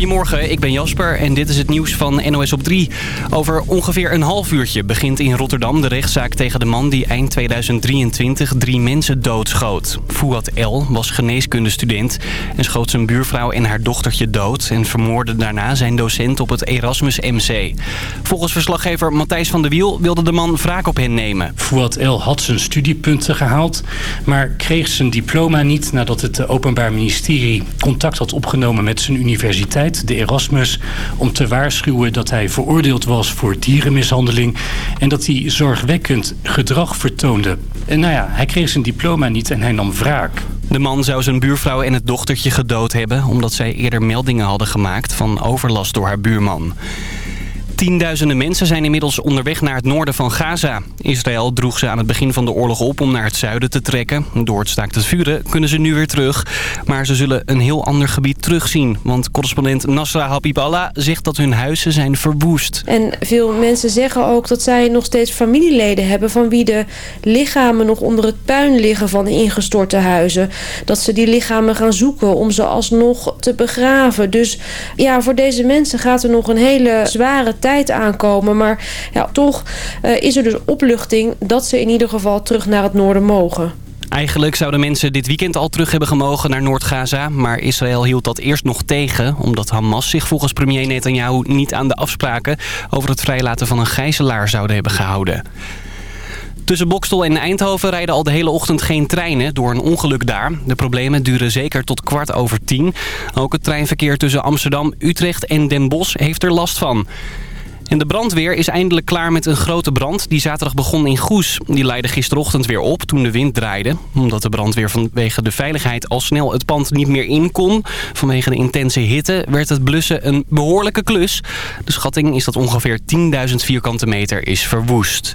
Goedemorgen, ik ben Jasper en dit is het nieuws van NOS op 3. Over ongeveer een half uurtje begint in Rotterdam de rechtszaak tegen de man die eind 2023 drie mensen doodschoot. Fouad El was geneeskundestudent en schoot zijn buurvrouw en haar dochtertje dood... en vermoordde daarna zijn docent op het Erasmus MC. Volgens verslaggever Matthijs van der Wiel wilde de man wraak op hen nemen. Fouad El had zijn studiepunten gehaald, maar kreeg zijn diploma niet... nadat het Openbaar Ministerie contact had opgenomen met zijn universiteit, de Erasmus... om te waarschuwen dat hij veroordeeld was voor dierenmishandeling... en dat hij zorgwekkend gedrag vertoonde. En nou ja, hij kreeg zijn diploma niet en hij nam wraak. De man zou zijn buurvrouw en het dochtertje gedood hebben... omdat zij eerder meldingen hadden gemaakt van overlast door haar buurman. Tienduizenden mensen zijn inmiddels onderweg naar het noorden van Gaza. Israël droeg ze aan het begin van de oorlog op om naar het zuiden te trekken. Door het staakt het vuren kunnen ze nu weer terug. Maar ze zullen een heel ander gebied terugzien. Want correspondent Nasra Habiballah zegt dat hun huizen zijn verwoest. En veel mensen zeggen ook dat zij nog steeds familieleden hebben... van wie de lichamen nog onder het puin liggen van ingestorte huizen. Dat ze die lichamen gaan zoeken om ze alsnog te begraven. Dus ja, voor deze mensen gaat er nog een hele zware tijd aankomen. Maar ja, toch uh, is er dus opluchting dat ze in ieder geval terug naar het noorden mogen. Eigenlijk zouden mensen dit weekend al terug hebben gemogen naar Noord-Gaza. Maar Israël hield dat eerst nog tegen. Omdat Hamas zich volgens premier Netanyahu niet aan de afspraken... over het vrijlaten van een gijzelaar zouden hebben gehouden. Tussen Bokstel en Eindhoven rijden al de hele ochtend geen treinen door een ongeluk daar. De problemen duren zeker tot kwart over tien. Ook het treinverkeer tussen Amsterdam, Utrecht en Den Bosch heeft er last van. En de brandweer is eindelijk klaar met een grote brand die zaterdag begon in Goes. Die leidde gisterochtend weer op toen de wind draaide. Omdat de brandweer vanwege de veiligheid al snel het pand niet meer in kon. Vanwege de intense hitte werd het blussen een behoorlijke klus. De schatting is dat ongeveer 10.000 vierkante meter is verwoest.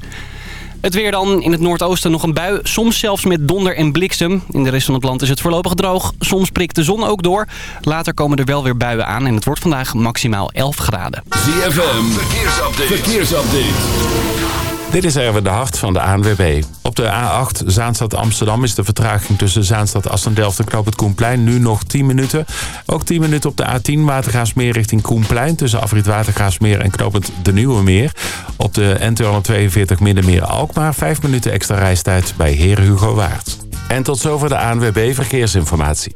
Het weer dan. In het noordoosten nog een bui. Soms zelfs met donder en bliksem. In de rest van het land is het voorlopig droog. Soms prikt de zon ook door. Later komen er wel weer buien aan. En het wordt vandaag maximaal 11 graden. ZFM. Verkeersupdate. Verkeersupdate. Dit is Erwin de Hart van de ANWB. Op de A8 Zaanstad-Amsterdam is de vertraging tussen Zaanstad-Assendelft en Knoop het Koenplein nu nog 10 minuten. Ook 10 minuten op de A10 Watergaasmeer richting Koenplein tussen Afrit Watergaasmeer en Knoop het De Nieuwe Meer. Op de N242 Middenmeer-Alkmaar 5 minuten extra reistijd bij Heer Hugo Waard. En tot zover de ANWB Verkeersinformatie.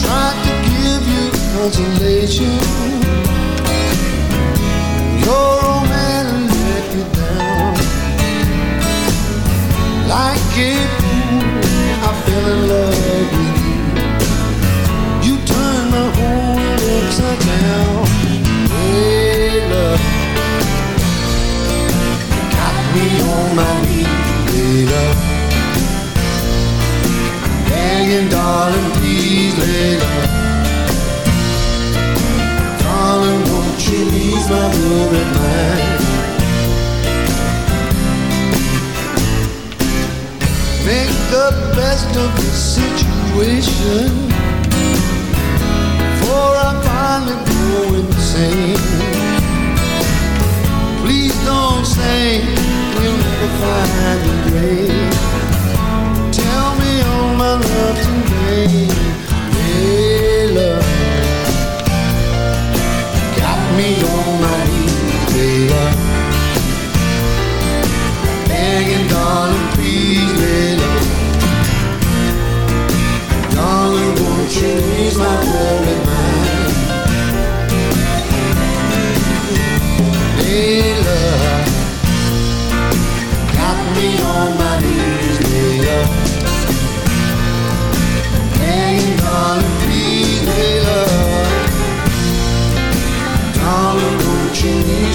Tried to give you consolation. Your let down. Like I fell in love with you. You turned my whole world upside down. gonna darling, please Darling, won't you ease my worried mind Make the best of the situation. For I'm finally going insane don't say we'll never find a grave Tell me all my love today. Hey, love. Got me on my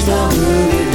I'm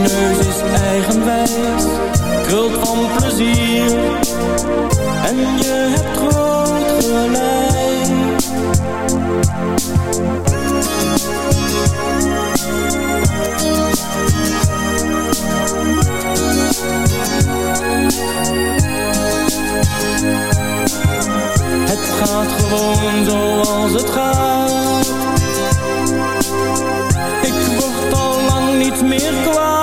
neus is eigenwijs, krult van plezier. En je hebt groot gelijk. Het gaat gewoon zo zoals het gaat. Ik word al lang niet meer kwaad.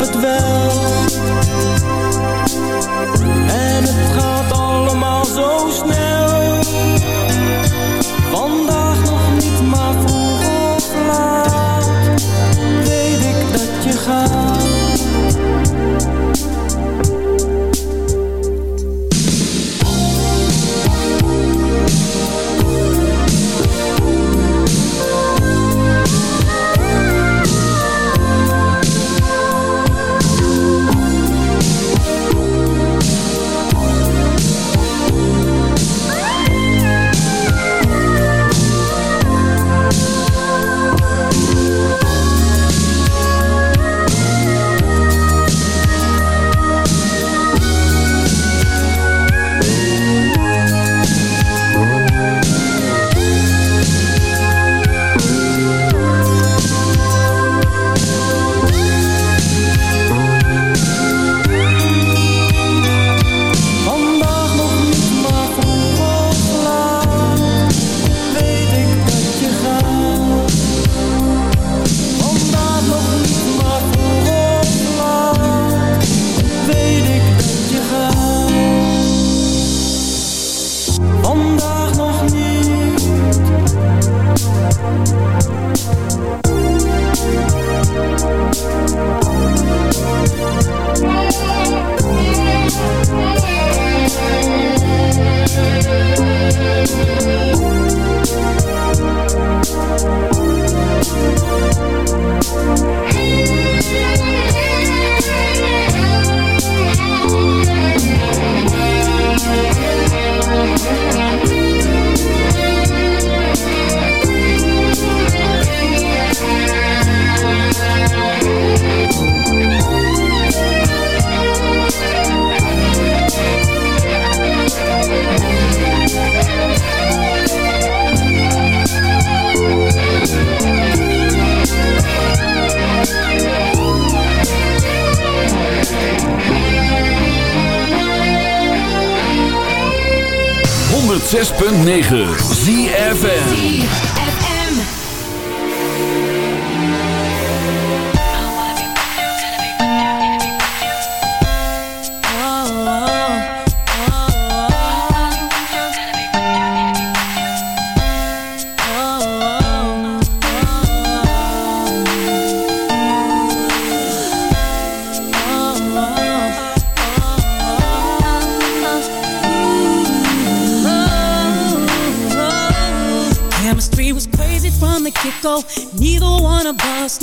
het wel.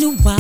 you why.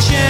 change.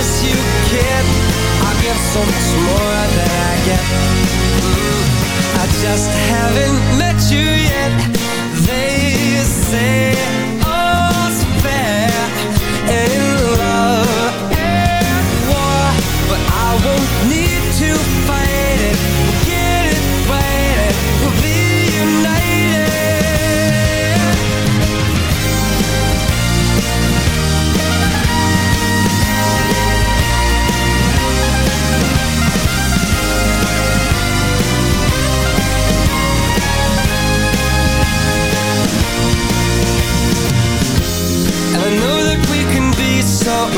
promise you, kid I'll give so much more than I get. I just haven't met you yet. They say all's fair in love. And war But I won't need to fight it. We'll get it right. We'll